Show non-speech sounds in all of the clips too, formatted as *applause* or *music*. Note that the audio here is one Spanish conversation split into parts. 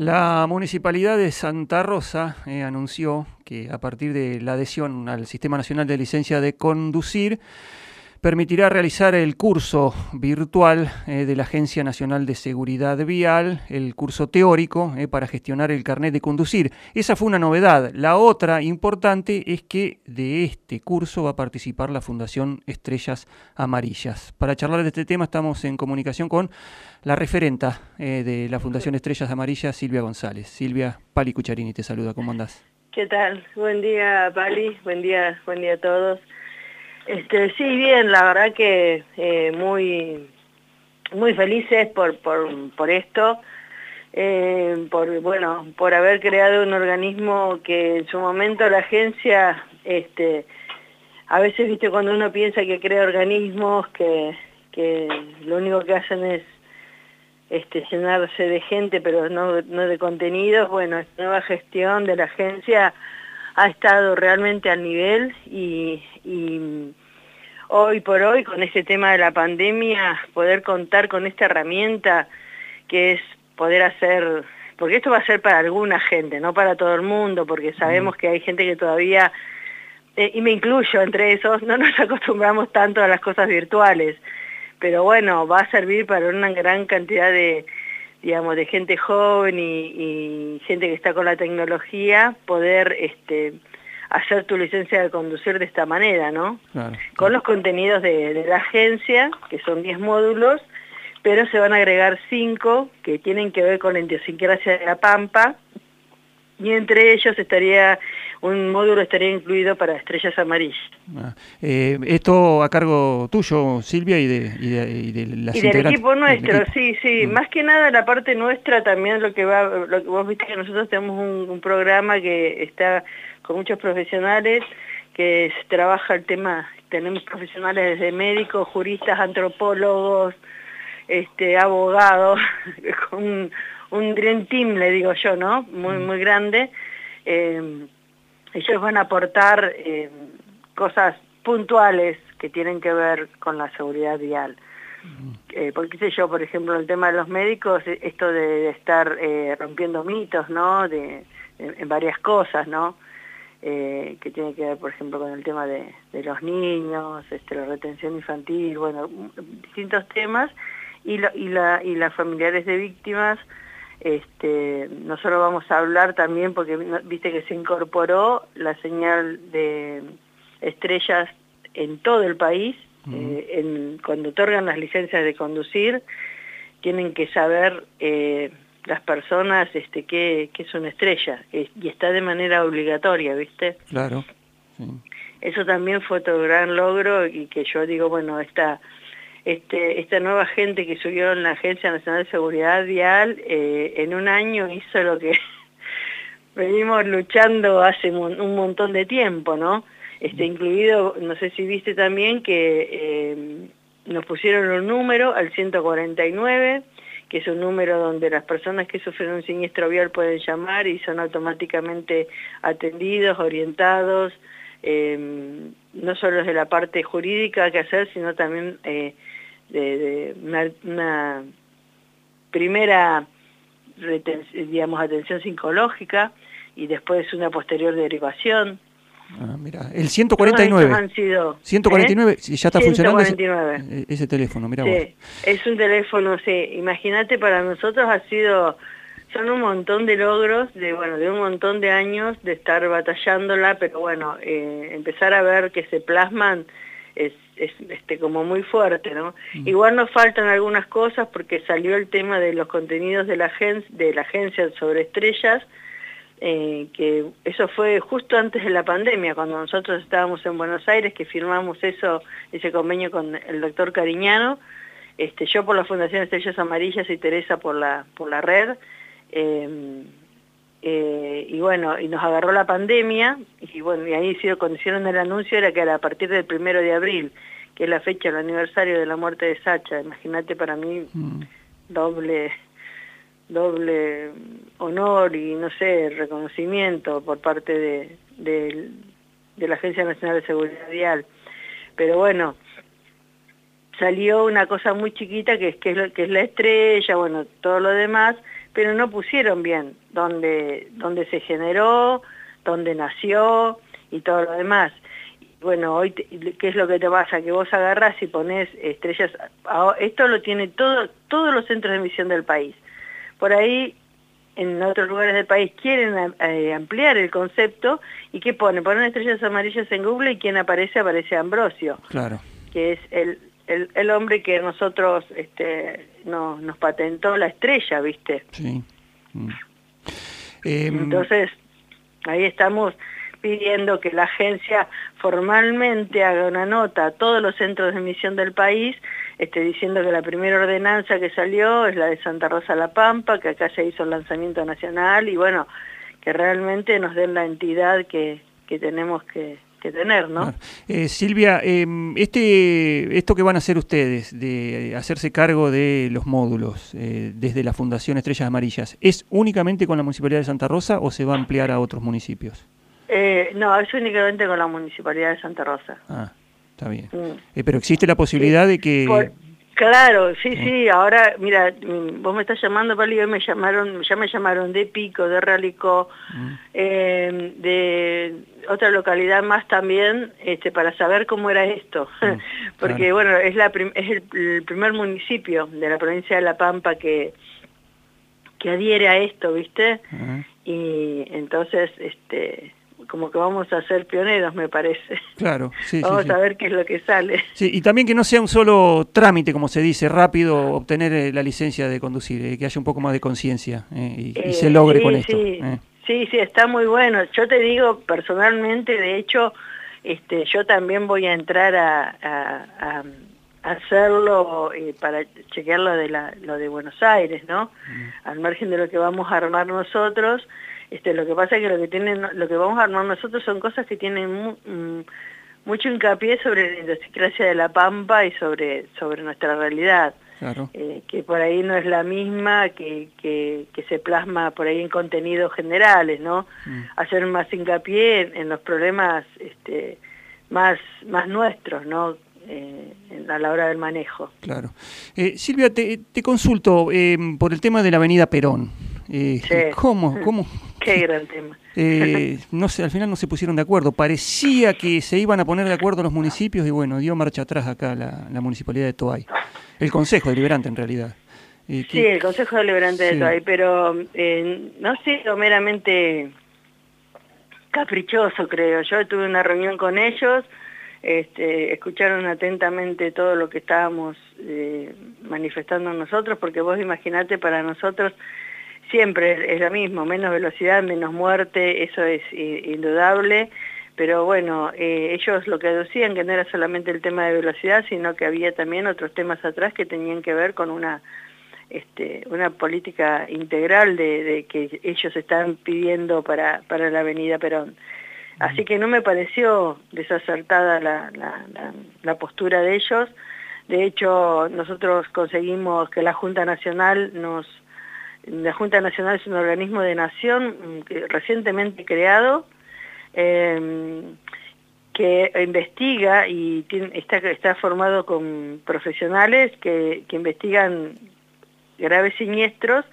La Municipalidad de Santa Rosa eh, anunció que a partir de la adhesión al Sistema Nacional de Licencia de Conducir, permitirá realizar el curso virtual eh, de la Agencia Nacional de Seguridad Vial, el curso teórico eh, para gestionar el carnet de conducir. Esa fue una novedad. La otra importante es que de este curso va a participar la Fundación Estrellas Amarillas. Para charlar de este tema estamos en comunicación con la referenta eh, de la Fundación Estrellas Amarillas, Silvia González. Silvia, Pali Cucharini te saluda, ¿cómo andás? ¿Qué tal? Buen día, Pali, buen día, buen día a todos. Este, sí, bien, la verdad que eh, muy, muy felices por, por, por esto, eh, por, bueno, por haber creado un organismo que en su momento la agencia, este, a veces, viste, cuando uno piensa que crea organismos que, que lo único que hacen es este, llenarse de gente, pero no, no de contenidos, bueno, esta nueva gestión de la agencia ha estado realmente al nivel y, hoy por hoy con este tema de la pandemia poder contar con esta herramienta que es poder hacer, porque esto va a ser para alguna gente, no para todo el mundo, porque sabemos que hay gente que todavía, eh, y me incluyo entre esos, no nos *laughs* acostumbramos tanto a las cosas virtuales, pero bueno, va a servir para una gran cantidad de, digamos, de gente joven y, gente que está con la tecnología, poder este, hacer tu licencia de conducir de esta manera, ¿no? Con los contenidos de, la agencia, que son 10 módulos, pero se van a agregar 5 que tienen que ver con la idiosincrasia de la Pampa, y entre ellos estaría un módulo estaría incluido para estrellas amarillas. Ah, eh, esto a cargo tuyo, Silvia, y de, y de, y de las Y del equipo nuestro, sí, sí. Mm. Más que nada la parte nuestra también lo que va, lo que vos viste que nosotros tenemos un, programa que está con muchos profesionales, que trabaja el tema, tenemos profesionales desde médicos, juristas, antropólogos, este, abogados, *laughs* con un dream team, le digo yo, ¿no? Muy, mm. muy grande. Eh, ellos van a aportar eh, cosas puntuales que tienen que ver con la seguridad vial. Eh, porque sé yo, por ejemplo, el tema de los médicos, esto de, estar rompiendo mitos, ¿no? De, en varias cosas, ¿no? que tiene que ver, por ejemplo, con el tema de, de los niños, este, la retención infantil, bueno, distintos temas, y, y, la, y las familiares de víctimas este, nosotros vamos a hablar también porque viste que se incorporó la señal de estrellas en todo el país. Eh, cuando otorgan las licencias de conducir, tienen que saber eh, las personas este, qué, qué son estrellas y está de manera obligatoria, ¿viste? Claro. Eso también fue otro gran logro y que yo digo, bueno, esta este, esta nueva gente que subió en la Agencia Nacional de Seguridad Vial eh, en un año hizo lo que *laughs* venimos luchando hace un montón de tiempo, ¿no? Este, incluido, no sé si viste también que eh, nos pusieron un número al 149, que es un número donde las personas que sufren un siniestro vial pueden llamar y son automáticamente atendidos, orientados, eh, no solo desde la parte jurídica que hacer, sino también de, una, primera digamos, atención psicológica y después una posterior derivación. Ah, mira, el 149. Han sido, 149, ya está funcionando ese, ese, teléfono, mira sí, Es un teléfono, sí. Imagínate, para nosotros ha sido, son un montón de logros, de bueno, de un montón de años de estar batallándola, pero bueno, eh, empezar a ver que se plasman es, este, como muy fuerte, ¿no? Mm. Igual nos faltan algunas cosas porque salió el tema de los contenidos de la, agencia, de la agencia sobre estrellas, eh, que eso fue justo antes de la pandemia, cuando nosotros estábamos en Buenos Aires, que firmamos eso, ese convenio con el doctor Cariñano, este, yo por la Fundación Estrellas Amarillas y Teresa por la, por la red, eh, eh, y bueno, y nos agarró la pandemia, y bueno, y ahí cuando hicieron el anuncio era que era a partir del primero de abril, que es la fecha, el aniversario de la muerte de Sacha, imagínate para mí mm. doble doble honor y no sé, reconocimiento por parte de, de, la Agencia Nacional de Seguridad Vial. Pero bueno, salió una cosa muy chiquita que es, que es, que es la estrella, bueno, todo lo demás, pero no pusieron bien dónde, dónde se generó, dónde nació y todo lo demás. Bueno, hoy, ¿qué es lo que te pasa? Que vos agarras y pones estrellas, esto lo tiene todo, todos los centros de emisión del país. Por ahí, en otros lugares del país quieren eh, ampliar el concepto y ¿qué ponen? Ponen estrellas amarillas en Google y quien aparece, aparece Ambrosio. Claro. Que es el, el, hombre que nosotros este, nos patentó la estrella, ¿viste? Sí. Mm. Em, Entonces, ahí estamos pidiendo que la agencia formalmente haga una nota a todos los centros de emisión del país, este, diciendo que la primera ordenanza que salió es la de Santa Rosa La Pampa, que acá se hizo el lanzamiento nacional y bueno, que realmente nos den la entidad que, que tenemos que, que tener, ¿no? Eh, Silvia, em, este, esto que van a hacer ustedes, de hacerse cargo de los módulos eh, desde la Fundación Estrellas Amarillas, ¿es únicamente con la Municipalidad de Santa Rosa o se va a ampliar a otros municipios? Eh, no, es únicamente con la Municipalidad de Santa Rosa. Ah, está bien. Mm. pero existe la posibilidad de que... Claro, sí, sí, ahora, mira, mm, vos me estás llamando, Pali, hoy me llamaron, ya me llamaron de Pico, de Realico, mm. em, de otra localidad más también, este, para saber cómo era esto, mm, *laughs* porque bueno, es, la es el, primer municipio de la provincia de La Pampa que, que adhiere a esto, ¿viste? Y entonces, este como que vamos a ser pioneros, me parece. Claro, *laughs* sí. vamos a ver qué es lo que sale. Sí, y también que no sea un solo trámite, como se dice, rápido obtener eh, la licencia de conducir, eh, que haya un poco más de conciencia eh, y, se logre con esto. Sí. sí, está muy bueno. Yo te digo personalmente, de hecho, este, yo también voy a entrar a, hacerlo para chequear lo de, la, lo de Buenos Aires, ¿no? Mm. Al margen de lo que vamos a armar nosotros, este, lo que pasa es que lo que, tienen, lo que vamos a armar nosotros son cosas que tienen mm, mucho hincapié sobre la idiosincrasia de la Pampa y sobre, sobre nuestra realidad. Eh, que por ahí no es la misma que, que, se plasma por ahí en contenidos generales, ¿no? Mm. Hacer más hincapié en, los problemas este, más, más nuestros, ¿no? Eh, a la hora del manejo. Claro. Eh, Silvia, te, te consulto por el tema de la avenida Perón. ¿Cómo? *laughs* ¿Cómo? Qué gran tema. *laughs* Eh, no sé, al final no se pusieron de acuerdo. Parecía que se iban a poner de acuerdo los municipios y bueno, dio marcha atrás acá la, municipalidad de Toay. El Consejo Deliberante en realidad. Eh, sí, el Consejo Deliberante de Toay, pero eh, no sé, meramente caprichoso creo. Yo tuve una reunión con ellos, este, escucharon atentamente todo lo que estábamos manifestando nosotros, porque vos imaginate para nosotros siempre es lo mismo, menos velocidad, menos muerte, eso es indudable, pero bueno, eh, ellos lo que decían que no era solamente el tema de velocidad, sino que había también otros temas atrás que tenían que ver con una, este, una política integral de, que ellos están pidiendo para, para la avenida Perón. Así que no me pareció desacertada la, la, la postura de ellos. De hecho, nosotros conseguimos que la Junta Nacional nos la Junta Nacional es un organismo de nación mm, recientemente creado em, que investiga y está, está formado con profesionales que, investigan graves siniestros,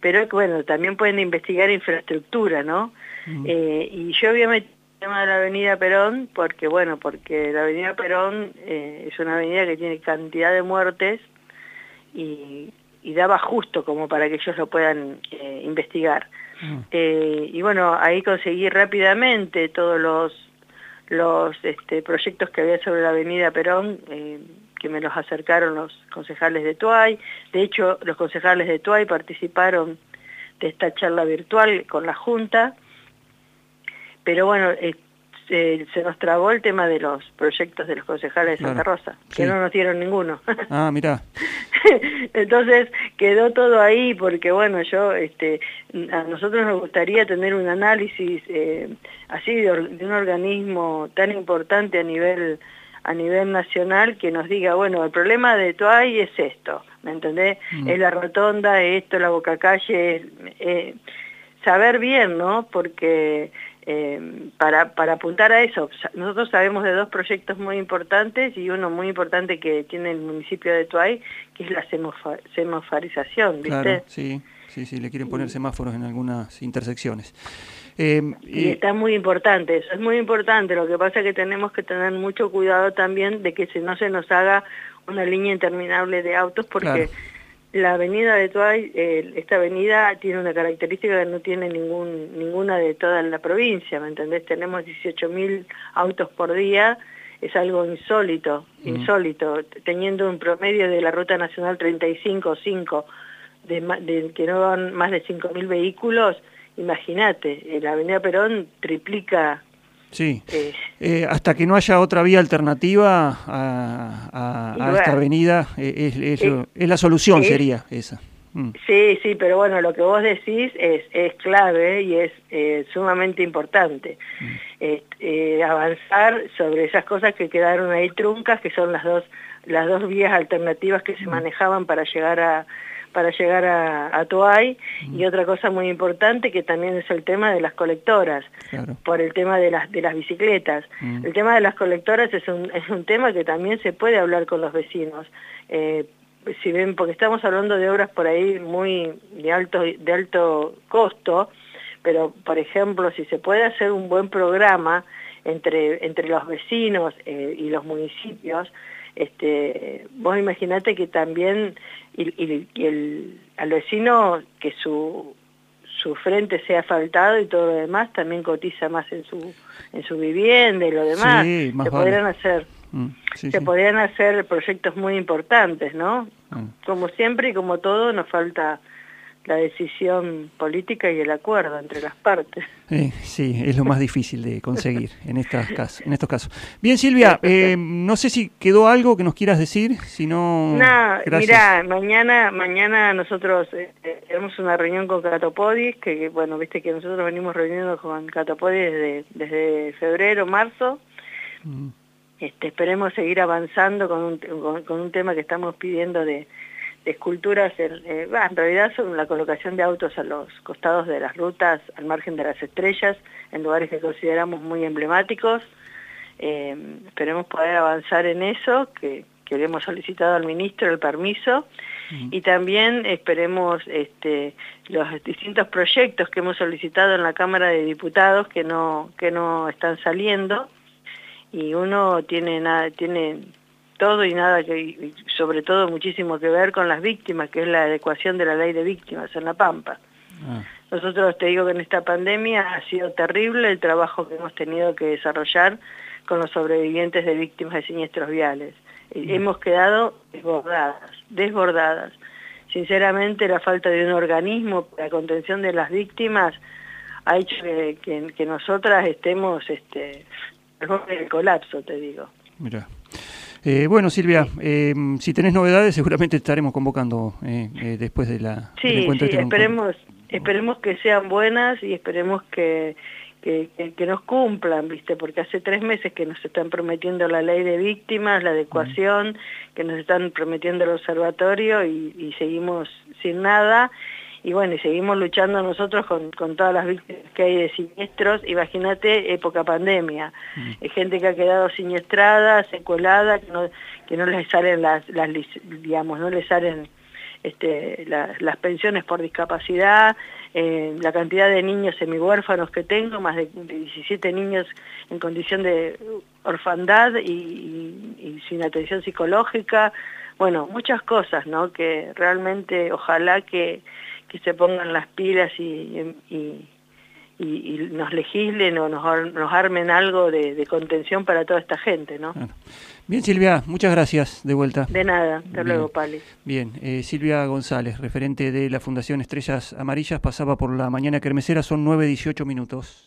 pero que bueno, también pueden investigar infraestructura, ¿no? Mm. Eh, y yo obviamente el tema de la avenida Perón, porque bueno, porque la avenida Perón eh, es una avenida que tiene cantidad de muertes y y daba justo como para que ellos lo puedan eh, investigar. Mm. Eh, y bueno, ahí conseguí rápidamente todos los, los este, proyectos que había sobre la avenida Perón, eh, que me los acercaron los concejales de Tuay. De hecho, los concejales de Tuay participaron de esta charla virtual con la Junta. Pero bueno, se, nos trabó el tema de los proyectos de los concejales de Santa Rosa, que no nos dieron ninguno. Ah, mira. *laughs* Entonces quedó todo ahí porque bueno, yo, este, a nosotros nos gustaría tener un análisis eh, así de, un organismo tan importante a nivel a nivel nacional que nos diga, bueno, el problema de Tuay es esto, ¿me entendés? Mm. Es la rotonda, es esto, la boca calle, eh, saber bien, ¿no? Porque eh, para, para apuntar a eso, nosotros sabemos de dos proyectos muy importantes y uno muy importante que tiene el municipio de Tuay, que es la semofarización, ¿viste? sí, sí, sí, le quieren poner semáforos en algunas intersecciones. Eh, y, está muy importante, eso es muy importante, lo que pasa es que tenemos que tener mucho cuidado también de que si no se nos haga una línea interminable de autos porque la avenida de Tuay, esta avenida tiene una característica que no tiene ningún, ninguna de toda la provincia, ¿me entendés? Tenemos 18.000 autos por día, es algo insólito, mm. insólito, teniendo un promedio de la Ruta Nacional 35-5, de, de, que no van más de 5.000 vehículos, imagínate, la avenida Perón triplica Sí, eh, eh, hasta que no haya otra vía alternativa a, esta avenida, eh, es, la solución sería esa. Mm. Sí, sí, pero bueno, lo que vos decís es, es clave y es sumamente importante. Mm. avanzar sobre esas cosas que quedaron ahí truncas, que son las dos, las dos vías alternativas que se mm. manejaban para llegar a, para llegar a, a Tuay y otra cosa muy importante que también es el tema de las colectoras, por el tema de las, de las bicicletas. El tema de las colectoras es un, es un tema que también se puede hablar con los vecinos. Eh, si ven, porque estamos hablando de obras por ahí muy de alto, de alto costo, pero por ejemplo, si se puede hacer un buen programa entre, entre los vecinos eh, y los municipios, este, vos imaginate que también y, el, al vecino que su, su frente sea asfaltado y todo lo demás también cotiza más en su en su vivienda y lo demás. Se podrían hacer mm, se podrían hacer proyectos muy importantes no mm. como siempre y como todo nos falta la decisión política y el acuerdo entre las partes. sí, es lo más difícil de conseguir *laughs* en, estas casos, en estos casos. Bien, Silvia, eh, no sé si quedó algo que nos quieras decir, si no... No, mira, mañana, mañana nosotros eh, tenemos una reunión con Catopodis, que, bueno, viste que nosotros venimos reuniendo con Catopodis desde, desde febrero, marzo. Mm. Este, esperemos seguir avanzando con un, con un tema que estamos pidiendo de esculturas, en, eh, en realidad son la colocación de autos a los costados de las rutas, al margen de las estrellas, en lugares que consideramos muy emblemáticos. Eh, esperemos poder avanzar en eso, que, que le hemos solicitado al ministro el permiso, y también esperemos este, los distintos proyectos que hemos solicitado en la Cámara de Diputados que no, que no están saliendo, y uno tiene, nada, tiene todo y nada que, sobre todo muchísimo que ver con las víctimas, que es la adecuación de la ley de víctimas en La Pampa. Ah. Nosotros te digo que en esta pandemia ha sido terrible el trabajo que hemos tenido que desarrollar con los sobrevivientes de víctimas de siniestros viales. Mm. Hemos quedado desbordadas, desbordadas. Sinceramente la falta de un organismo para contención de las víctimas ha hecho que, nosotras estemos este, el colapso, te digo. Mira. Eh, bueno, Silvia, eh, si tenés novedades, seguramente estaremos convocando eh, después de la, sí, del encuentro. Sí, este esperemos, esperemos que sean buenas y esperemos que, que, nos cumplan, ¿viste? Porque hace tres meses que nos están prometiendo la ley de víctimas, la adecuación, que nos están prometiendo el observatorio y, y seguimos sin nada y bueno, y seguimos luchando nosotros con, todas las víctimas que hay de siniestros, imagínate época pandemia, mm. gente que ha quedado siniestrada, secuelada, que no, que no les salen las, las digamos, no les salen este, las pensiones por discapacidad, eh, la cantidad de niños semihuérfanos que tengo, más de, 17 niños en condición de orfandad y sin atención psicológica, bueno, muchas cosas, ¿no? Que realmente ojalá que que se pongan las pilas y, y, y, nos legislen o nos, nos armen algo de, contención para toda esta gente, ¿no? Bien, Silvia, muchas gracias de vuelta. De nada, hasta luego, Pali. Bien, eh, Silvia González, referente de la Fundación Estrellas Amarillas, pasaba por la mañana kermesera, son 9.18 minutos.